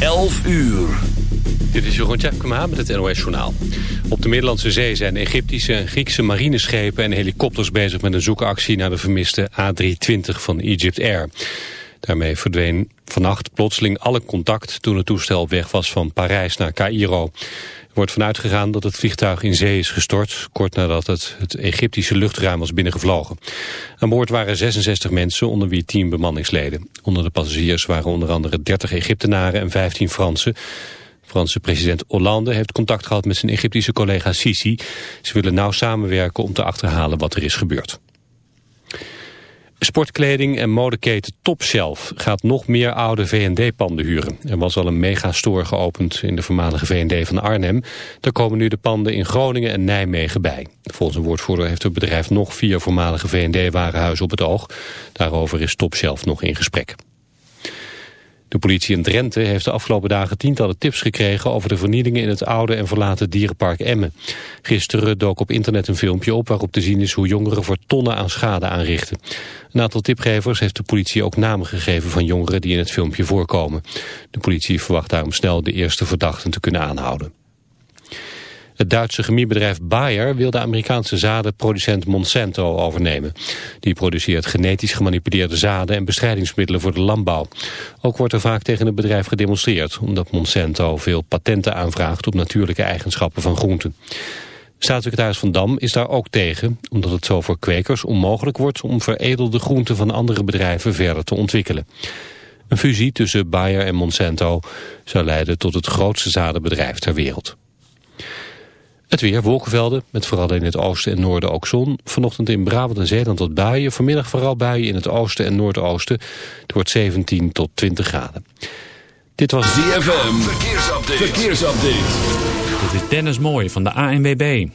11 uur. Dit is Jeroen Tjepkema met het NOS Journaal. Op de Middellandse Zee zijn Egyptische en Griekse marineschepen en helikopters bezig met een zoekactie naar de vermiste A320 van Egypt Air. Daarmee verdween vannacht plotseling alle contact toen het toestel op weg was van Parijs naar Cairo. Wordt vanuit gegaan dat het vliegtuig in zee is gestort, kort nadat het het Egyptische luchtruim was binnengevlogen. Aan boord waren 66 mensen, onder wie 10 bemanningsleden. Onder de passagiers waren onder andere 30 Egyptenaren en 15 Fransen. Franse president Hollande heeft contact gehad met zijn Egyptische collega Sisi. Ze willen nauw samenwerken om te achterhalen wat er is gebeurd. Sportkleding en modeketen Topshelf gaat nog meer oude V&D-panden huren. Er was al een megastore geopend in de voormalige V&D van Arnhem. Daar komen nu de panden in Groningen en Nijmegen bij. Volgens een woordvoerder heeft het bedrijf nog vier voormalige V&D-warenhuizen op het oog. Daarover is Topshelf nog in gesprek. De politie in Drenthe heeft de afgelopen dagen tientallen tips gekregen over de vernielingen in het oude en verlaten dierenpark Emmen. Gisteren dook op internet een filmpje op waarop te zien is hoe jongeren voor tonnen aan schade aanrichten. Een aantal tipgevers heeft de politie ook namen gegeven van jongeren die in het filmpje voorkomen. De politie verwacht daarom snel de eerste verdachten te kunnen aanhouden. Het Duitse chemiebedrijf Bayer wil de Amerikaanse zadenproducent Monsanto overnemen. Die produceert genetisch gemanipuleerde zaden en bestrijdingsmiddelen voor de landbouw. Ook wordt er vaak tegen het bedrijf gedemonstreerd, omdat Monsanto veel patenten aanvraagt op natuurlijke eigenschappen van groenten. Staatssecretaris Van Dam is daar ook tegen, omdat het zo voor kwekers onmogelijk wordt om veredelde groenten van andere bedrijven verder te ontwikkelen. Een fusie tussen Bayer en Monsanto zou leiden tot het grootste zadenbedrijf ter wereld. Het weer, wolkenvelden, met vooral in het oosten en noorden ook zon. Vanochtend in Brabant en Zeeland tot buien. Vanmiddag vooral buien in het oosten en noordoosten. Het wordt 17 tot 20 graden. Dit was ZFM, verkeersupdate. verkeersupdate. Dit is Dennis Mooij van de ANWB.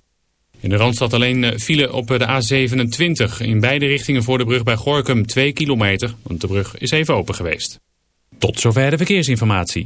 In de Randstad alleen eh, file op de A27. In beide richtingen voor de brug bij Gorkum 2 kilometer. Want de brug is even open geweest. Tot zover de verkeersinformatie.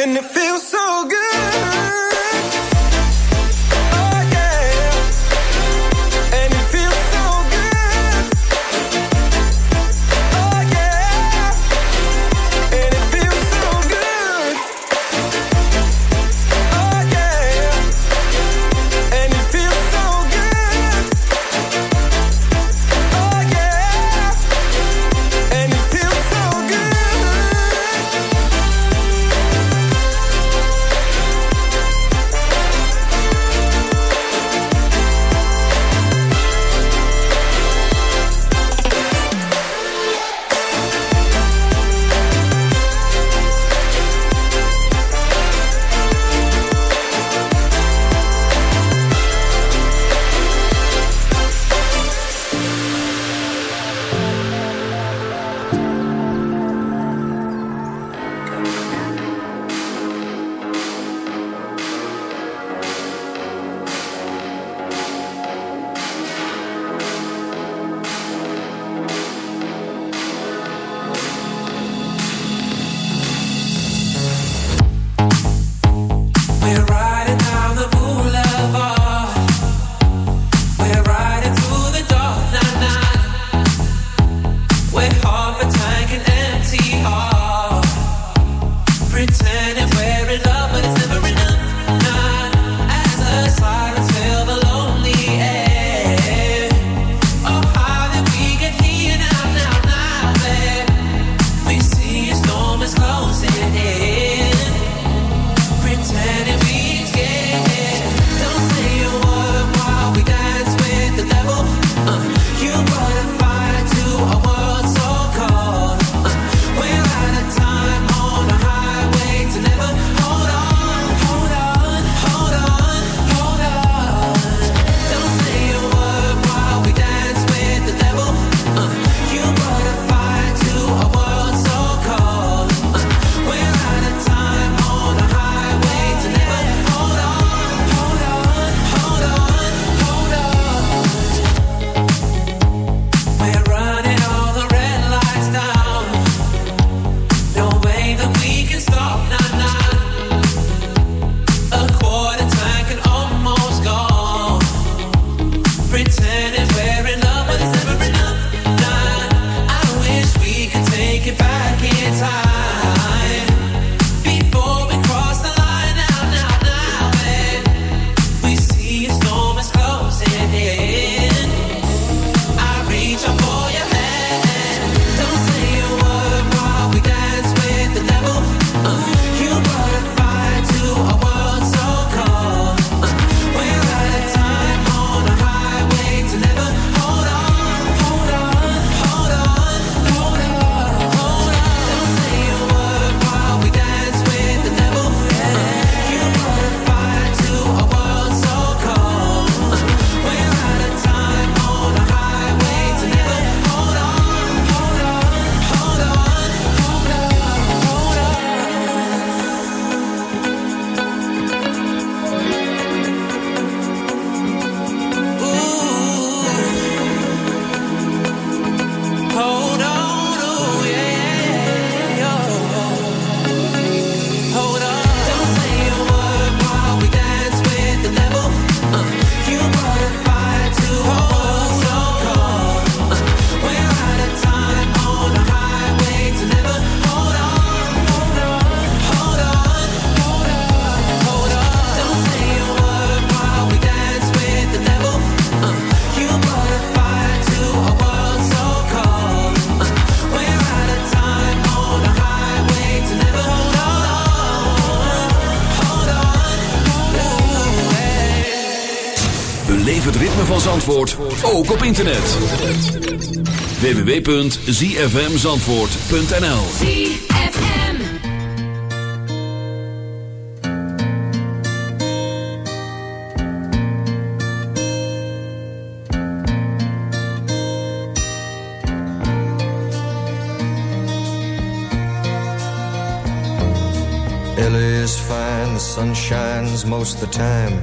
And it feels so ook op internet. www.zfmzandvoort.nl Ellie is fine, the sun shines most of the time.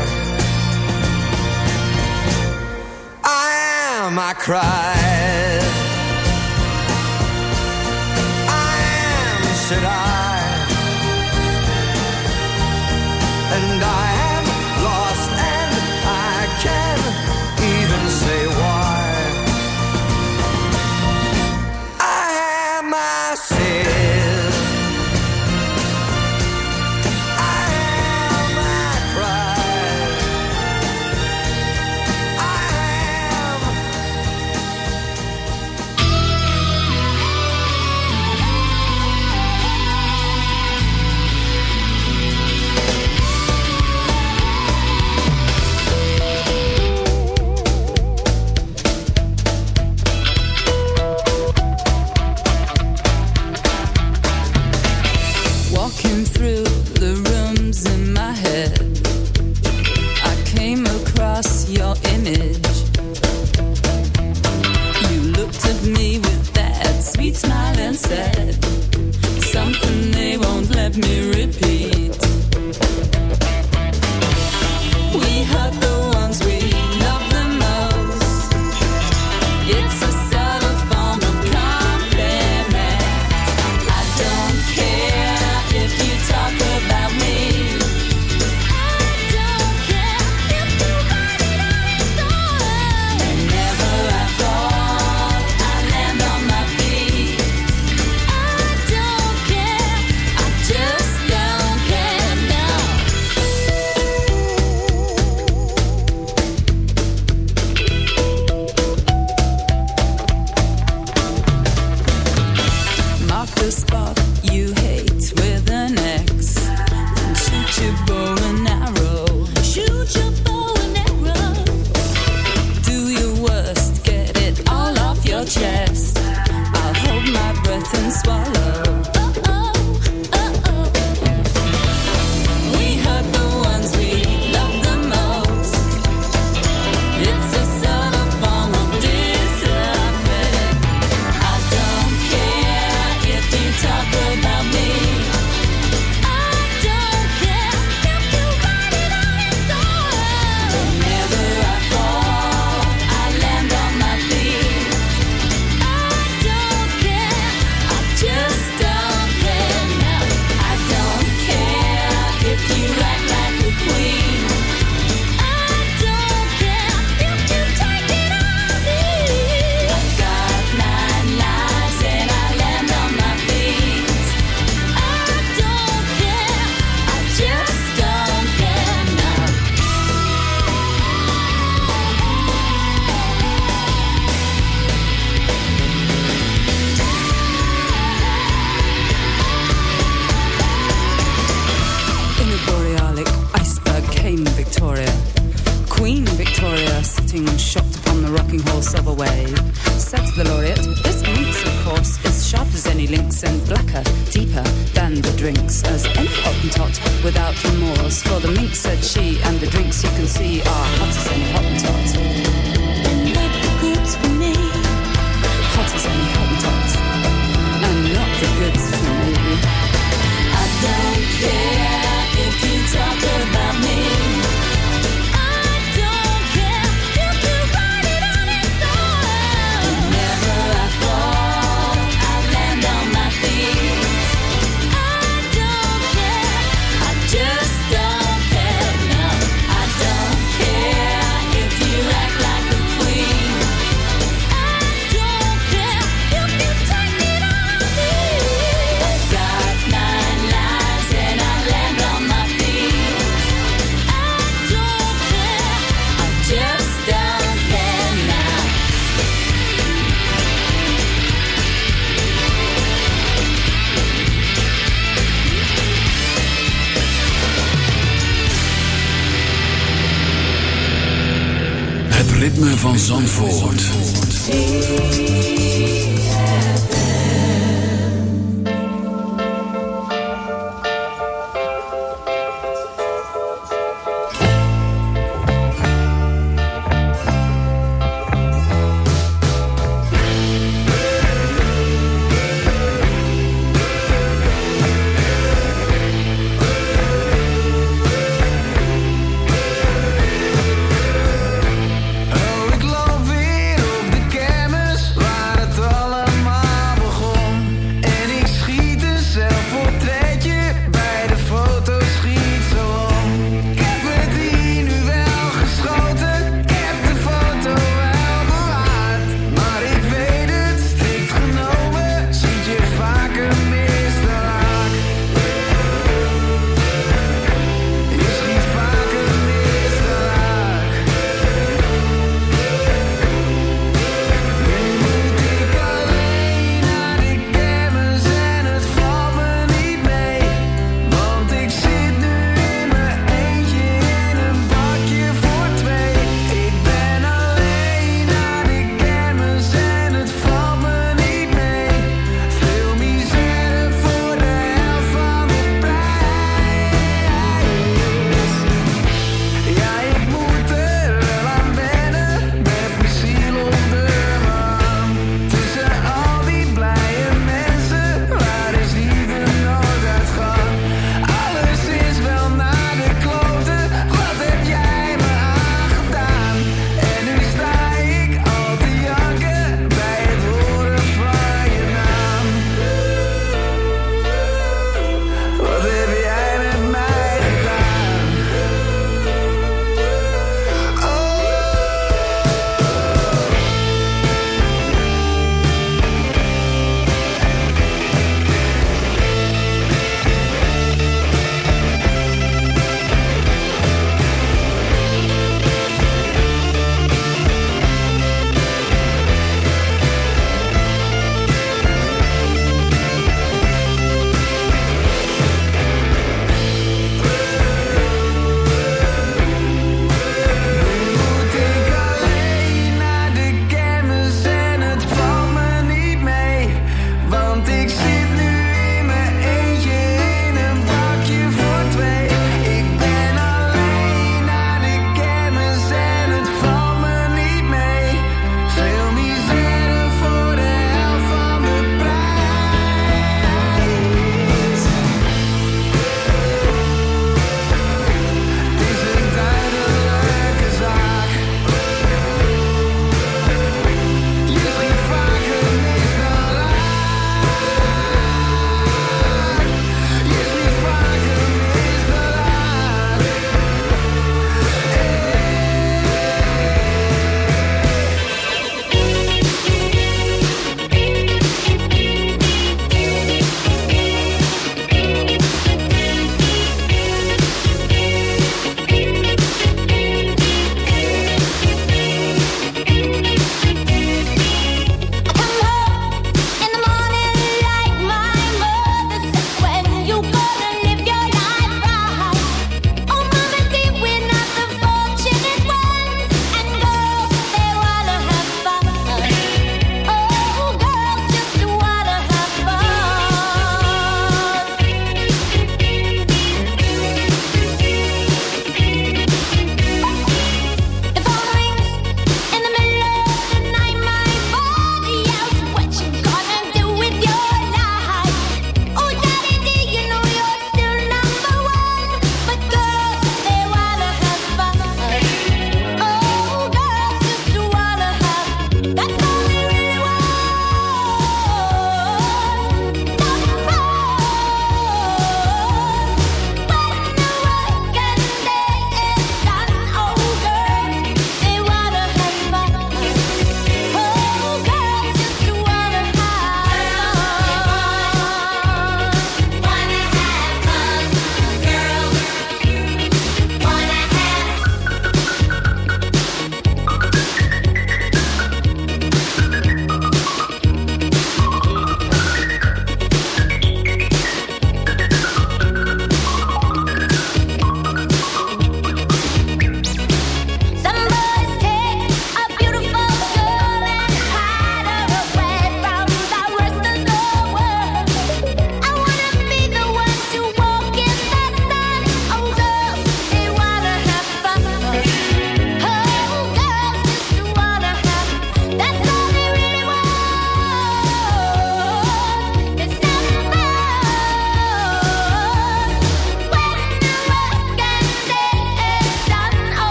I cried. follow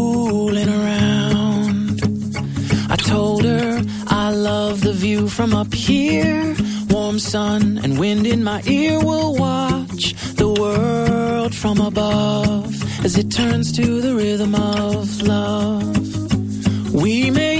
fooling around. I told her I love the view from up here. Warm sun and wind in my ear will watch the world from above as it turns to the rhythm of love. We may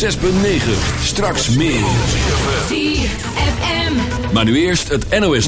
106.9. Straks meer. Maar nu eerst het NOS.